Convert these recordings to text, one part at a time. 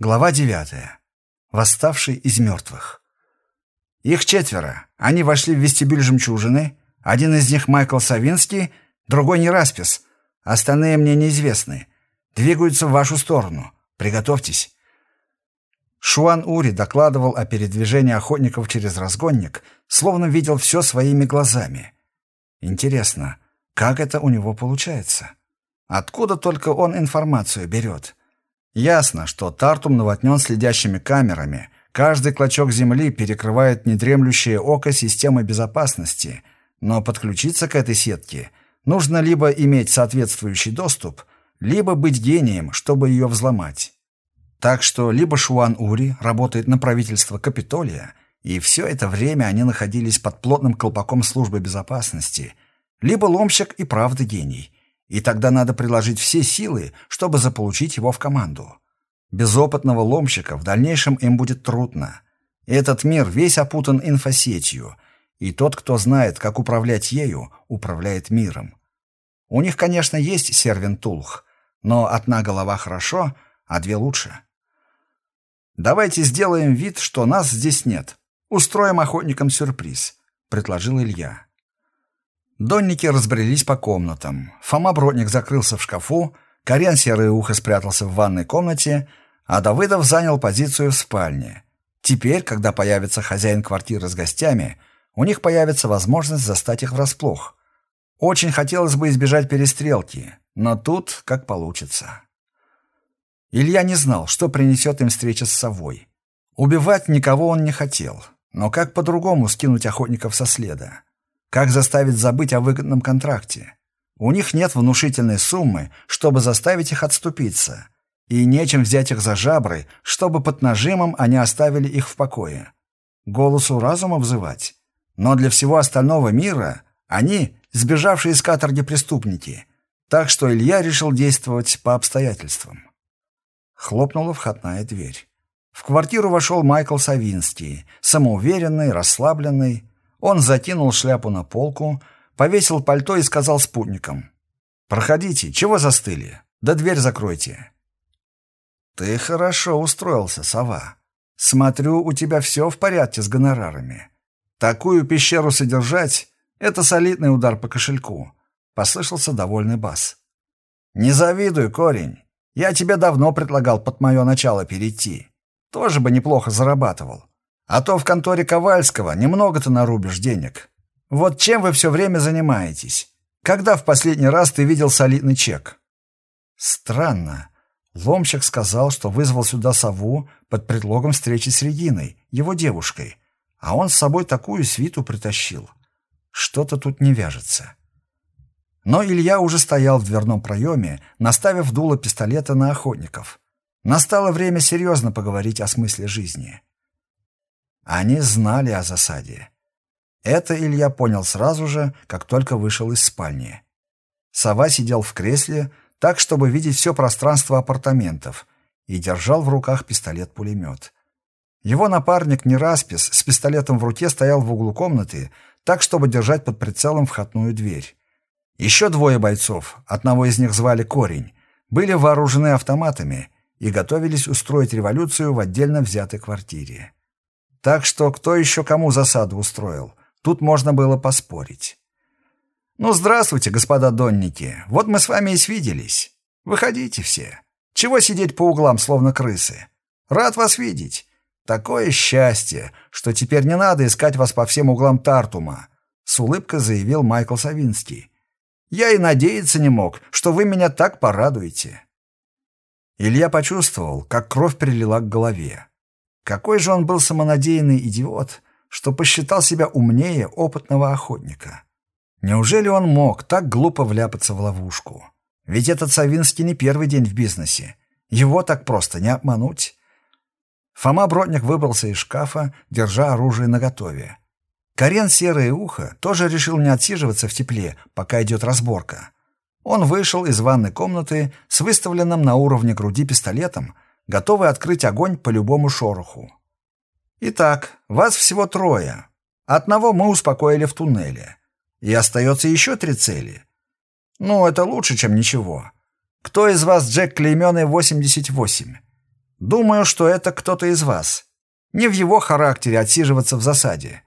Глава девятая. Восставший из мертвых. Их четверо. Они вошли в вестибюль «Жемчужины». Один из них Майкл Савинский, другой не Распис. Остальные мне неизвестны. Двигаются в вашу сторону. Приготовьтесь. Шуан Ури докладывал о передвижении охотников через разгонник, словно видел все своими глазами. Интересно, как это у него получается? Откуда только он информацию берет? Ясно, что Тартум наводнен следящими камерами. Каждый клочок земли перекрывает недремлющее око системы безопасности. Но подключиться к этой сетке нужно либо иметь соответствующий доступ, либо быть гением, чтобы ее взломать. Так что либо Шуан Ури работает на правительство Капитолия, и все это время они находились под плотным колпаком службы безопасности, либо ломщик и правда гений, и тогда надо приложить все силы, чтобы заполучить его в команду. Без опытного ломщика в дальнейшем им будет трудно. Этот мир весь опутан инфосетью, и тот, кто знает, как управлять ею, управляет миром. У них, конечно, есть сервентулх, но одна голова хорошо, а две лучше. «Давайте сделаем вид, что нас здесь нет. Устроим охотникам сюрприз», — предложил Илья. Донники разбрелись по комнатам. Фома Бродник закрылся в шкафу, Карен Серое Ухо спрятался в ванной комнате, а Давыдов занял позицию в спальне. Теперь, когда появится хозяин квартиры с гостями, у них появится возможность застать их врасплох. Очень хотелось бы избежать перестрелки, но тут как получится. Илья не знал, что принесет им встреча с совой. Убивать никого он не хотел, но как по-другому скинуть охотников со следа? Как заставить забыть о выгодном контракте? У них нет внушительной суммы, чтобы заставить их отступиться, и нечем взять их за жабры, чтобы под нажимом они оставили их в покое. Голосу разума взывать. Но для всего остального мира они — сбежавшие из каторги преступники, так что Илья решил действовать по обстоятельствам. Хлопнула входная дверь. В квартиру вошел Майкл Савинский, самоуверенный, расслабленный, он закинул шляпу на полку, повесил пальто и сказал спутникам. «Проходите, чего застыли? Да дверь закройте». «Ты хорошо устроился, сова. Смотрю, у тебя все в порядке с гонорарами. Такую пещеру содержать — это солидный удар по кошельку», — послышался довольный бас. «Не завидуй, корень. Я тебе давно предлагал под мое начало перейти. Тоже бы неплохо зарабатывал. А то в конторе Ковальского немного ты нарубишь денег. Вот чем вы все время занимаетесь? Когда в последний раз ты видел солидный чек? Странно. Ломщик сказал, что вызвал сюда сову под предлогом встречи с Региной, его девушкой, а он с собой такую свиту притащил. Что-то тут не вяжется. Но Илья уже стоял в дверном проеме, наставив дуло пистолета на охотников. Настало время серьезно поговорить о смысле жизни. Они знали о засаде. Это Илья понял сразу же, как только вышел из спальни. Сова сидел в кресле, так, чтобы видеть все пространство апартаментов, и держал в руках пистолет-пулемет. Его напарник Нераспис с пистолетом в руке стоял в углу комнаты, так, чтобы держать под прицелом входную дверь. Еще двое бойцов, одного из них звали Корень, были вооружены автоматами и готовились устроить революцию в отдельно взятой квартире. Так что кто еще кому засаду устроил? Тут можно было поспорить. «Ну, здравствуйте, господа донники. Вот мы с вами и свиделись. Выходите все. Чего сидеть по углам, словно крысы? Рад вас видеть. Такое счастье, что теперь не надо искать вас по всем углам Тартума», — с улыбкой заявил Майкл Савинский. «Я и надеяться не мог, что вы меня так порадуете». Илья почувствовал, как кровь прилила к голове. Какой же он был самонадеянный идиот, что посчитал себя умнее опытного охотника. Неужели он мог так глупо вляпаться в ловушку? Ведь этот Савинский не первый день в бизнесе. Его так просто не обмануть. Фома Бродник выбрался из шкафа, держа оружие наготове. Карен Серое Ухо тоже решил не отсиживаться в тепле, пока идет разборка. Он вышел из ванной комнаты с выставленным на уровне груди пистолетом, готовы открыть огонь по любому шороху. Итак, вас всего трое. Одного мы успокоили в туннеле. И остается еще три цели. Ну, это лучше, чем ничего. Кто из вас Джек Клейменный 88? Думаю, что это кто-то из вас. Не в его характере отсиживаться в засаде.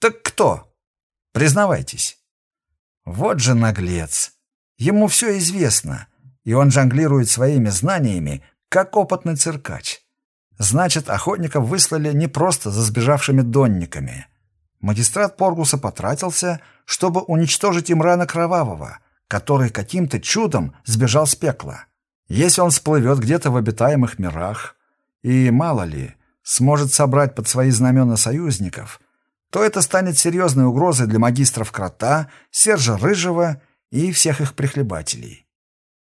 Так кто? Признавайтесь. Вот же наглец. Ему все известно, и он жонглирует своими знаниями, как опытный циркач. Значит, охотников выслали не просто за сбежавшими донниками. Магистрат Поргуса потратился, чтобы уничтожить Имрана Кровавого, который каким-то чудом сбежал с пекла. Если он всплывет где-то в обитаемых мирах, и, мало ли, сможет собрать под свои знамена союзников, то это станет серьезной угрозой для магистров Крота, Сержа Рыжего и всех их прихлебателей.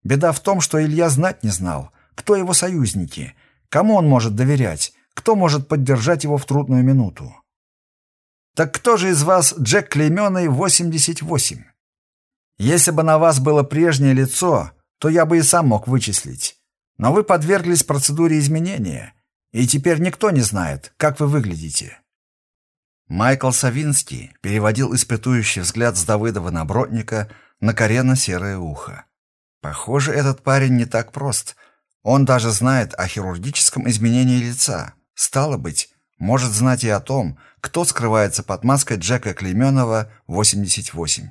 Беда в том, что Илья знать не знал, кто его союзники, кому он может доверять, кто может поддержать его в трудную минуту. Так кто же из вас Джек Клейменный 88? Если бы на вас было прежнее лицо, то я бы и сам мог вычислить. Но вы подверглись процедуре изменения, и теперь никто не знает, как вы выглядите. Майкл Савинский переводил испытующий взгляд с Давыдова на Бродника на коренно-серое ухо. Похоже, этот парень не так прост. Он даже знает о хирургическом изменении лица. Стало быть, может знать и о том, кто скрывается под маской Джека Клейменова 88.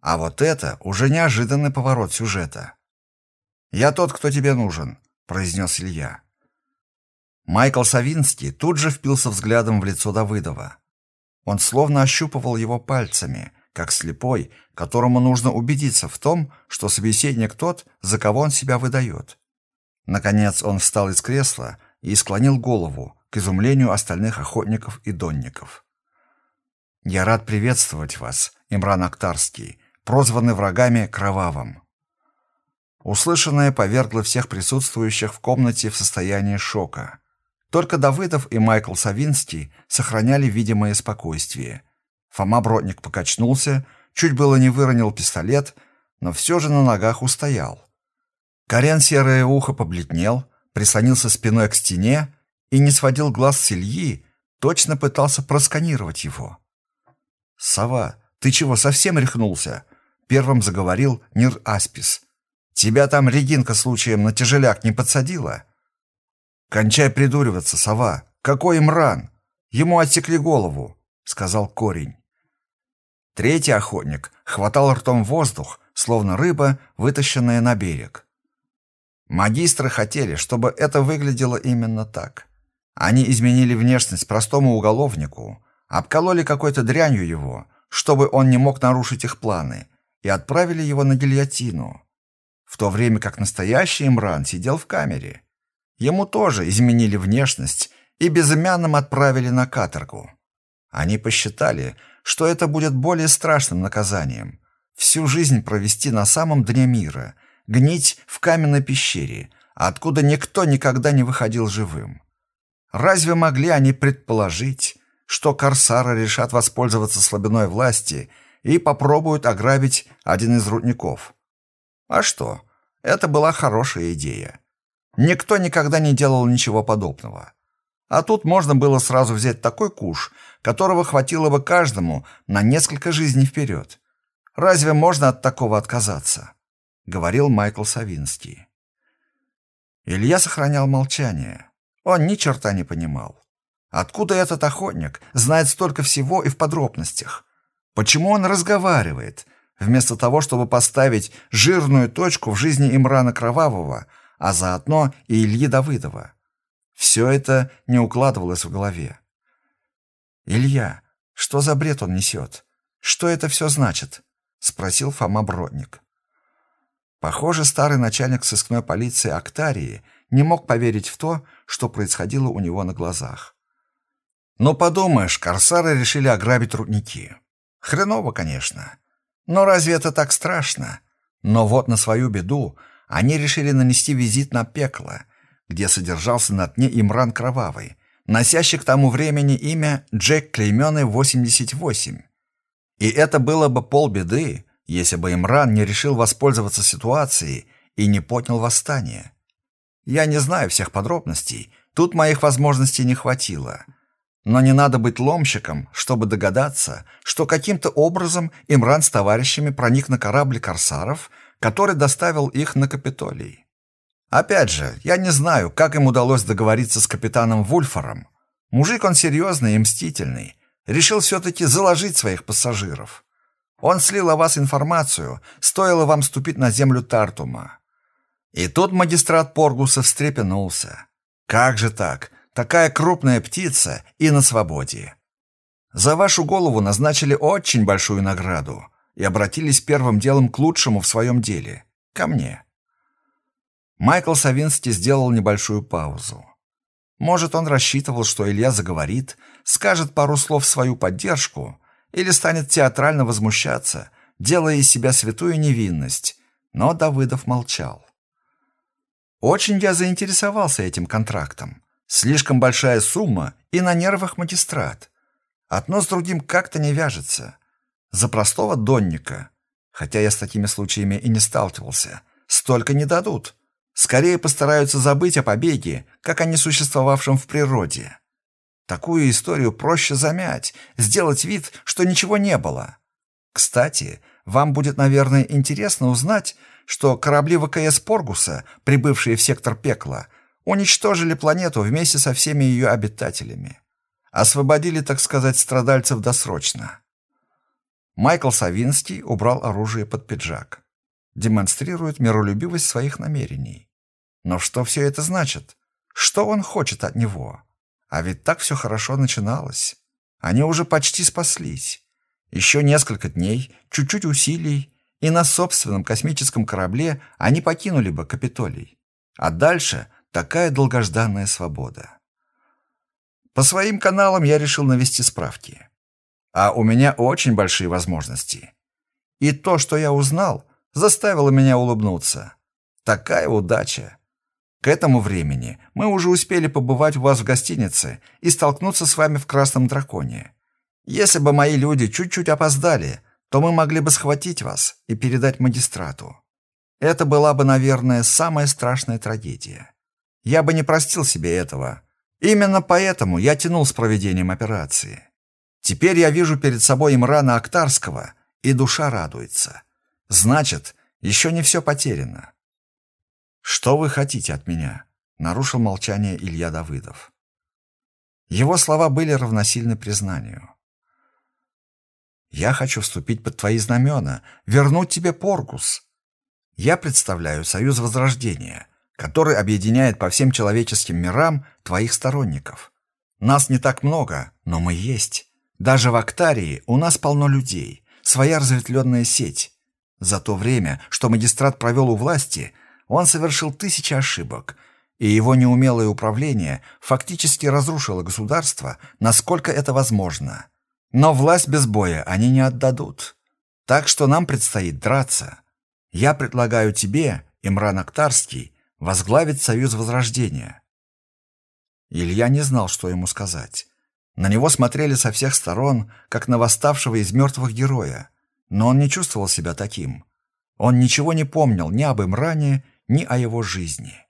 А вот это уже неожиданный поворот сюжета. «Я тот, кто тебе нужен», — произнес Илья. Майкл Савинский тут же впился взглядом в лицо Давыдова. Он словно ощупывал его пальцами, как слепой, которому нужно убедиться в том, что собеседник тот, за кого он себя выдает. Наконец он встал из кресла и склонил голову, к изумлению остальных охотников и донников. «Я рад приветствовать вас, Имран Актарский, прозванный врагами Кровавым». Услышанное повергло всех присутствующих в комнате в состояние шока. Только Давыдов и Майкл Савинский сохраняли видимое спокойствие – Фома Бродник покачнулся, чуть было не выронил пистолет, но все же на ногах устоял. Корен серое ухо побледнел, прислонился спиной к стене и не сводил глаз с Ильи, точно пытался просканировать его. «Сова, ты чего, совсем рехнулся?» — первым заговорил Нир Аспис. «Тебя там Регинка случаем на тяжеляк не подсадила?» «Кончай придуриваться, сова! Какой имран! Ему отсекли голову!» — сказал корень. Третий охотник хватал ртом воздух, словно рыба, вытащенная на берег. Магистры хотели, чтобы это выглядело именно так. Они изменили внешность простому уголовнику, обкололи какой-то дрянью его, чтобы он не мог нарушить их планы, и отправили его на гильотину. В то время как настоящий Имран сидел в камере. Ему тоже изменили внешность и безымянным отправили на каторгу. Они посчитали, что это будет более страшным наказанием. Всю жизнь провести на самом дне мира, гнить в каменной пещере, откуда никто никогда не выходил живым. Разве могли они предположить, что корсары решат воспользоваться слабиной власти и попробуют ограбить один из рудников? А что? Это была хорошая идея. Никто никогда не делал ничего подобного. А тут можно было сразу взять такой куш, которого хватило бы каждому на несколько жизней вперед. Разве можно от такого отказаться? Говорил Майкл Савинский. Илья сохранял молчание. Он ни черта не понимал. Откуда этот охотник знает столько всего и в подробностях? Почему он разговаривает, вместо того, чтобы поставить жирную точку в жизни Имрана Кровавого, а заодно и Ильи Давыдова? Все это не укладывалось в голове. «Илья, что за бред он несет? Что это все значит?» — спросил Фома Бродник. Похоже, старый начальник сыскной полиции Актарии не мог поверить в то, что происходило у него на глазах. «Ну, подумаешь, корсары решили ограбить рудники. Хреново, конечно. Но разве это так страшно? Но вот на свою беду они решили нанести визит на пекло — где содержался на дне Имран Кровавый, носящий к тому времени имя Джек Клейменный 88. И это было бы полбеды, если бы Имран не решил воспользоваться ситуацией и не поднял восстание. Я не знаю всех подробностей, тут моих возможностей не хватило. Но не надо быть ломщиком, чтобы догадаться, что каким-то образом Имран с товарищами проник на корабль корсаров, который доставил их на Капитолий. Опять же, я не знаю, как им удалось договориться с капитаном Вульфором. Мужик он серьезный и мстительный. Решил все-таки заложить своих пассажиров. Он слил о вас информацию, стоило вам ступить на землю Тартума. И тут магистрат Поргуса встрепенулся. Как же так? Такая крупная птица и на свободе. За вашу голову назначили очень большую награду и обратились первым делом к лучшему в своем деле — ко мне. Майкл Савинский сделал небольшую паузу. Может, он рассчитывал, что Илья заговорит, скажет пару слов в свою поддержку или станет театрально возмущаться, делая из себя святую невинность, но Давыдов молчал. Очень я заинтересовался этим контрактом. Слишком большая сумма и на нервах магистрат. Одно с другим как-то не вяжется. За простого донника, хотя я с такими случаями и не сталкивался, столько не дадут. Скорее постараются забыть о побеге, как о несуществовавшем в природе. Такую историю проще замять, сделать вид, что ничего не было. Кстати, вам будет, наверное, интересно узнать, что корабли ВКС Поргуса, прибывшие в сектор пекла, уничтожили планету вместе со всеми ее обитателями. Освободили, так сказать, страдальцев досрочно. Майкл Савинский убрал оружие под пиджак. Демонстрирует миролюбивость своих намерений. Но что все это значит? Что он хочет от него? А ведь так все хорошо начиналось. Они уже почти спаслись. Еще несколько дней, чуть-чуть усилий, и на собственном космическом корабле они покинули бы Капитолий. А дальше такая долгожданная свобода. По своим каналам я решил навести справки. А у меня очень большие возможности. И то, что я узнал, заставило меня улыбнуться. Такая удача. К этому времени мы уже успели побывать у вас в гостинице и столкнуться с вами в Красном Драконе. Если бы мои люди чуть-чуть опоздали, то мы могли бы схватить вас и передать магистрату. Это была бы, наверное, самая страшная трагедия. Я бы не простил себе этого. Именно поэтому я тянул с проведением операции. Теперь я вижу перед собой Имрана Актарского, и душа радуется. Значит, еще не все потеряно. «Что вы хотите от меня?» — нарушил молчание Илья Давыдов. Его слова были равносильны признанию. «Я хочу вступить под твои знамена, вернуть тебе Поргус. Я представляю Союз Возрождения, который объединяет по всем человеческим мирам твоих сторонников. Нас не так много, но мы есть. Даже в Актарии у нас полно людей, своя разветвленная сеть. За то время, что магистрат провел у власти — он совершил тысячи ошибок, и его неумелое управление фактически разрушило государство, насколько это возможно. Но власть без боя они не отдадут. Так что нам предстоит драться. Я предлагаю тебе, Имран Актарский, возглавить Союз Возрождения». Илья не знал, что ему сказать. На него смотрели со всех сторон, как на восставшего из мертвых героя, но он не чувствовал себя таким. Он ничего не помнил ни об Имране, ни о его жизни.